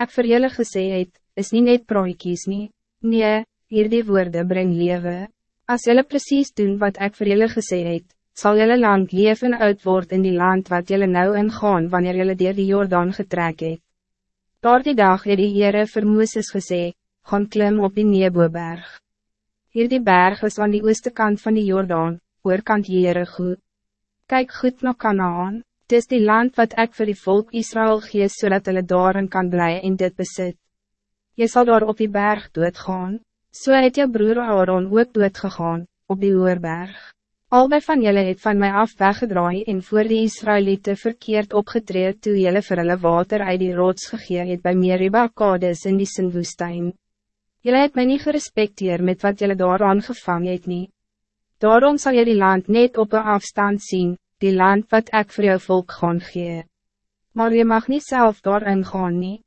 ek vir julle gesê het, is niet net praatjies nie, nee, hierdie woorde bring lewe. As julle precies doen wat ik vir julle gesê het, sal julle land leef en oud word in die land wat julle nou ingaan wanneer julle dier die Jordaan getrek het. Daar die dag het die Heere vir Mooses gesê, gaan klim op die Neboberg. Hierdie berg is aan die ooste kant van die Jordaan, oorkant goed. Kijk goed naar Kanaan, het is die land wat ik voor die volk Israël gees zodat hulle daarin kan blijven in dit bezit. Je zal daar op die berg doodgaan, so het jou broer Aaron ook doodgegaan, op die Oerberg. Albei van jullie het van mij af weggedraai en voor die Israëlieten verkeerd opgetreed toe jullie vir hulle water uit die rots gegee het by Meriba Kades in die Sinwoestijn. Jullie het mij niet gerespecteerd met wat jullie daar aangevangen het nie. Daarom zal je die land net op een afstand zien, die land wat ik voor jou volk gaan gee. Maar je mag niet zelf daarin gaan nie.